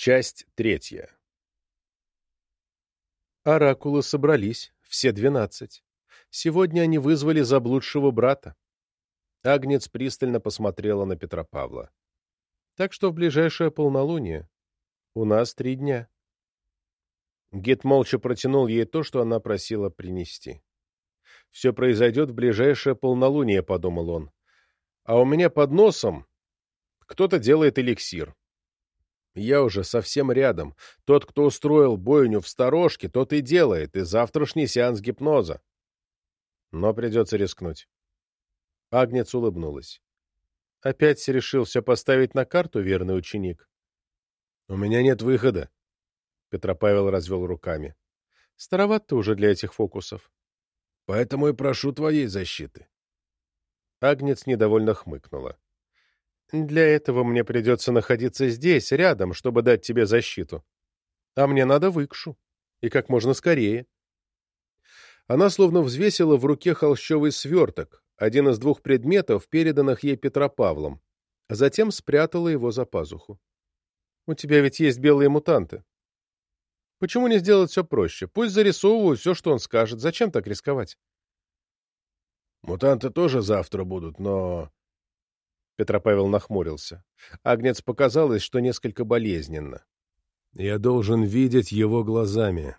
Часть третья. Оракулы собрались, все двенадцать. Сегодня они вызвали заблудшего брата. Агнец пристально посмотрела на Петропавла. Так что в ближайшее полнолуние. У нас три дня. Гет молча протянул ей то, что она просила принести. «Все произойдет в ближайшее полнолуние», — подумал он. «А у меня под носом кто-то делает эликсир. Я уже совсем рядом. Тот, кто устроил бойню в сторожке, тот и делает, и завтрашний сеанс гипноза. Но придется рискнуть». Агнец улыбнулась. «Опять решил все поставить на карту, верный ученик?» «У меня нет выхода», Петропавел развел руками. Староват ты уже для этих фокусов. Поэтому и прошу твоей защиты. Агнец недовольно хмыкнула. Для этого мне придется находиться здесь, рядом, чтобы дать тебе защиту. А мне надо в Икшу. И как можно скорее. Она словно взвесила в руке холщовый сверток, один из двух предметов, переданных ей Петропавлом, а затем спрятала его за пазуху. «У тебя ведь есть белые мутанты. Почему не сделать все проще? Пусть зарисовывают все, что он скажет. Зачем так рисковать? Мутанты тоже завтра будут, но... Петропавел нахмурился. Агнец показалось, что несколько болезненно. Я должен видеть его глазами.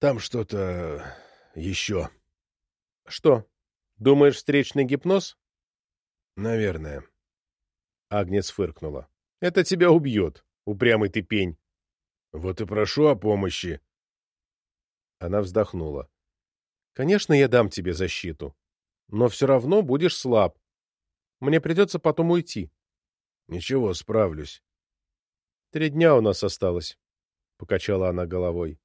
Там что-то еще. Что? Думаешь, встречный гипноз? Наверное. Агнец фыркнула. Это тебя убьет, упрямый ты пень. Вот и прошу о помощи. Она вздохнула. Конечно, я дам тебе защиту. Но все равно будешь слаб. Мне придется потом уйти. Ничего, справлюсь. Три дня у нас осталось, — покачала она головой.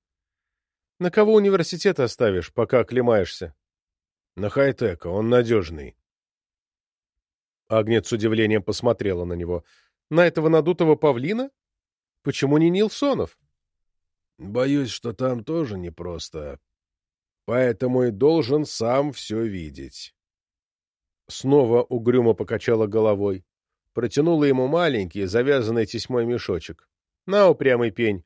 На кого университет оставишь, пока оклемаешься? На хай-тека, он надежный. Агнец с удивлением посмотрела на него. На этого надутого павлина? Почему не Нилсонов? Боюсь, что там тоже непросто. Поэтому и должен сам все видеть. Снова угрюмо покачала головой. Протянула ему маленький, завязанный тесьмой мешочек. На, упрямый пень.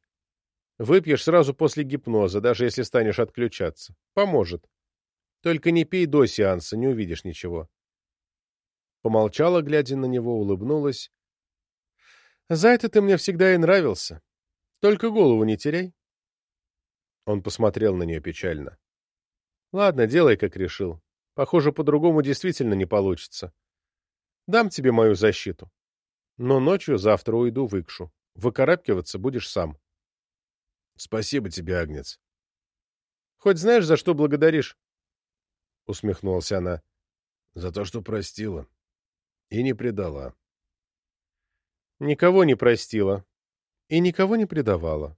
Выпьешь сразу после гипноза, даже если станешь отключаться. Поможет. Только не пей до сеанса, не увидишь ничего. Помолчала, глядя на него, улыбнулась за это ты мне всегда и нравился. Только голову не теряй. Он посмотрел на нее печально. Ладно, делай, как решил. Похоже, по-другому действительно не получится. Дам тебе мою защиту. Но ночью завтра уйду в Икшу. Выкарабкиваться будешь сам. Спасибо тебе, Агнец. Хоть знаешь, за что благодаришь? Усмехнулась она. За то, что простила. И не предала никого не простила и никого не предавала.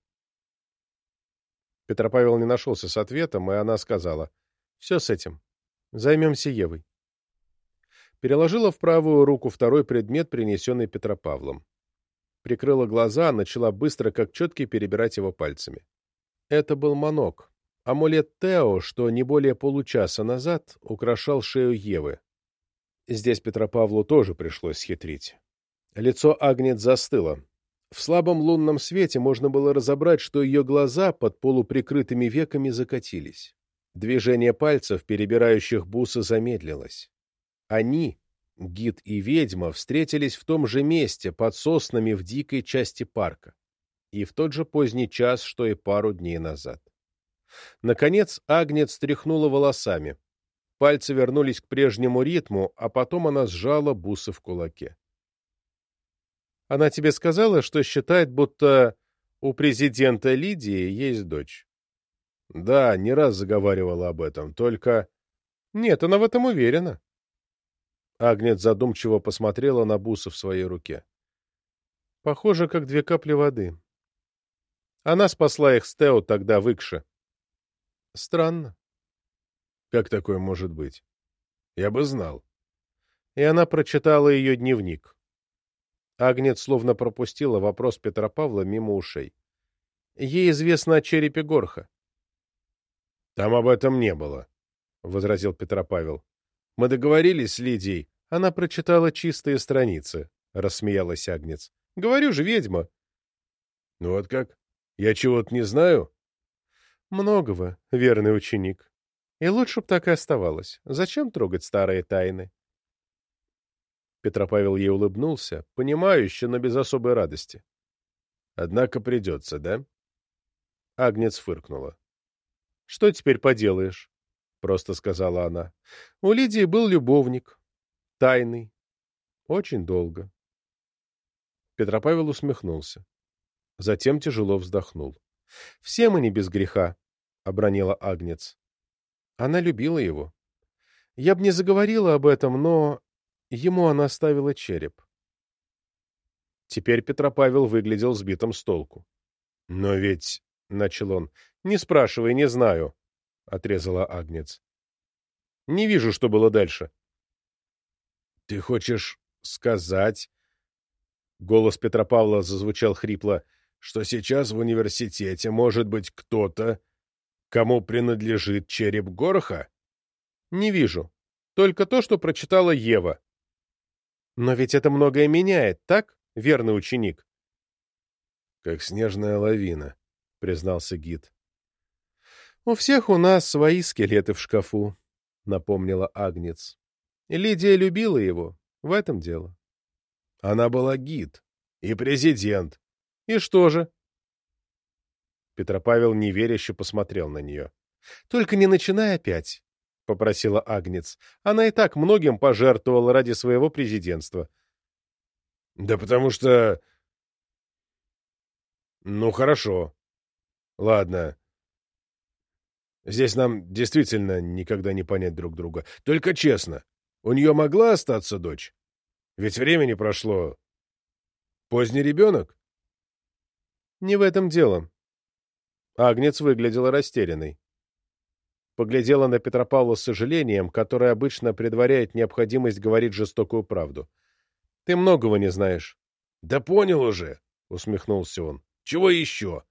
Петропавел не нашелся с ответом, и она сказала, «Все с этим. Займемся Евой». Переложила в правую руку второй предмет, принесенный Петропавлом. Прикрыла глаза, начала быстро, как четки, перебирать его пальцами. Это был манок, амулет Тео, что не более получаса назад украшал шею Евы. Здесь Петропавлу тоже пришлось схитрить. Лицо Агнет застыло. В слабом лунном свете можно было разобрать, что ее глаза под полуприкрытыми веками закатились. Движение пальцев, перебирающих бусы, замедлилось. Они, гид и ведьма, встретились в том же месте, под соснами в дикой части парка. И в тот же поздний час, что и пару дней назад. Наконец Агнет стряхнула волосами. Пальцы вернулись к прежнему ритму, а потом она сжала бусы в кулаке. Она тебе сказала, что считает, будто у президента Лидии есть дочь? Да, не раз заговаривала об этом, только... Нет, она в этом уверена. Агнет задумчиво посмотрела на бусы в своей руке. Похоже, как две капли воды. Она спасла их с Тео тогда в Икше. Странно. Как такое может быть? Я бы знал. И она прочитала ее дневник. Агнет словно пропустила вопрос Петра Павла мимо ушей. Ей известно о черепе Горха. — Там об этом не было, — возразил Петропавел. — Мы договорились с Лидией. Она прочитала чистые страницы, — рассмеялась Агнец. — Говорю же, ведьма. Ну вот как? Я чего-то не знаю? Многого, верный ученик. И лучше б так и оставалось. Зачем трогать старые тайны? Петропавел ей улыбнулся, понимающе, но без особой радости. Однако придется, да? Агнец фыркнула. — Что теперь поделаешь? — просто сказала она. — У Лидии был любовник. Тайный. Очень долго. Петропавел усмехнулся. Затем тяжело вздохнул. — Все мы не без греха, — обронила Агнец. Она любила его. Я б не заговорила об этом, но ему она оставила череп. Теперь Петропавел выглядел сбитым с толку. — Но ведь, — начал он, — не спрашивай, не знаю, — отрезала Агнец. — Не вижу, что было дальше. — Ты хочешь сказать... Голос Петропавла зазвучал хрипло, что сейчас в университете может быть кто-то, кому принадлежит череп Горха? — Не вижу. Только то, что прочитала Ева. — Но ведь это многое меняет, так? верный ученик. — Как снежная лавина, — признался гид. — У всех у нас свои скелеты в шкафу, — напомнила Агнец. Лидия любила его, в этом дело. Она была гид и президент. И что же? Петропавел неверяще посмотрел на нее. — Только не начинай опять, — попросила Агнец. Она и так многим пожертвовала ради своего президентства. Да потому что... Ну, хорошо. Ладно. Здесь нам действительно никогда не понять друг друга. Только честно, у нее могла остаться дочь? Ведь времени прошло... Поздний ребенок? Не в этом дело. Агнец выглядела растерянной. Поглядела на Петропавла с сожалением, которое обычно предваряет необходимость говорить жестокую правду. Ты многого не знаешь. — Да понял уже, — усмехнулся он. — Чего еще?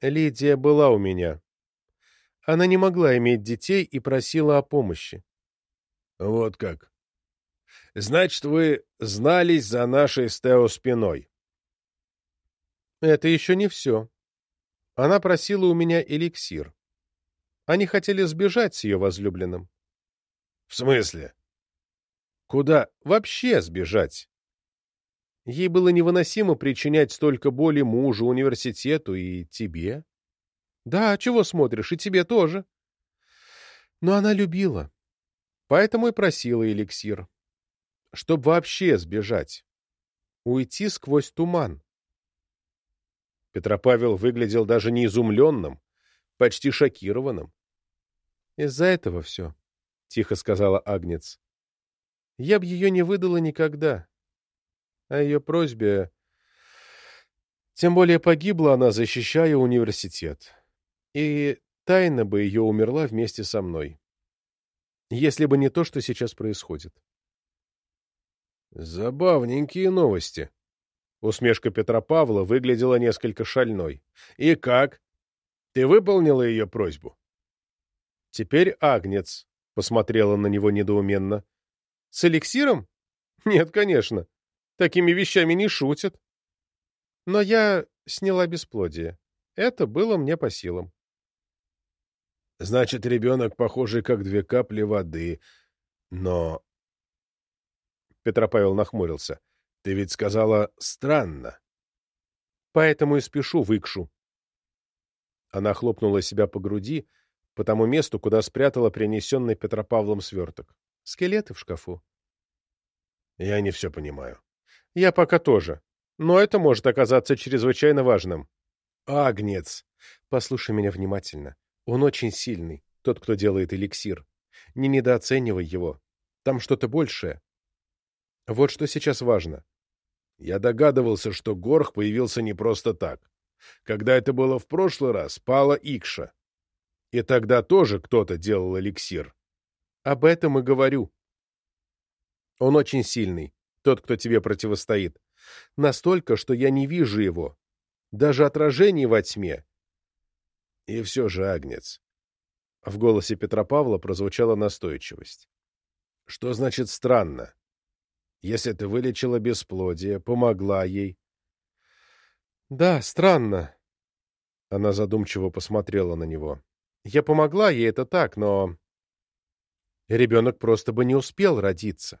Лидия была у меня. Она не могла иметь детей и просила о помощи. — Вот как. Значит, вы знались за нашей Стео спиной. Это еще не все. Она просила у меня эликсир. Они хотели сбежать с ее возлюбленным. — В смысле? Куда вообще сбежать? Ей было невыносимо причинять столько боли мужу, университету и тебе. Да, чего смотришь, и тебе тоже. Но она любила, поэтому и просила эликсир. Чтоб вообще сбежать. Уйти сквозь туман. Петропавел выглядел даже не изумленным, почти шокированным. — Из-за этого все, — тихо сказала Агнец. Я б ее не выдала никогда. О ее просьбе... Тем более погибла она, защищая университет. И тайна бы ее умерла вместе со мной. Если бы не то, что сейчас происходит. Забавненькие новости. Усмешка Петра Павла выглядела несколько шальной. И как? Ты выполнила ее просьбу? Теперь Агнец посмотрела на него недоуменно. С эликсиром? Нет, конечно. Такими вещами не шутят. Но я сняла бесплодие. Это было мне по силам. Значит, ребенок похожий, как две капли воды. Но... Петропавел нахмурился. Ты ведь сказала «странно». Поэтому и спешу выкшу. Она хлопнула себя по груди, по тому месту, куда спрятала принесенный Петропавлом сверток. Скелеты в шкафу. Я не все понимаю. Я пока тоже. Но это может оказаться чрезвычайно важным. Агнец! Послушай меня внимательно. Он очень сильный, тот, кто делает эликсир. Не недооценивай его. Там что-то большее. Вот что сейчас важно. Я догадывался, что Горх появился не просто так. Когда это было в прошлый раз, пала Икша. И тогда тоже кто-то делал эликсир. Об этом и говорю. Он очень сильный, тот, кто тебе противостоит. Настолько, что я не вижу его. Даже отражений во тьме. И все же, Агнец. В голосе Петра Павла прозвучала настойчивость. Что значит странно? Если ты вылечила бесплодие, помогла ей. Да, странно. Она задумчиво посмотрела на него. Я помогла ей, это так, но... Ребенок просто бы не успел родиться.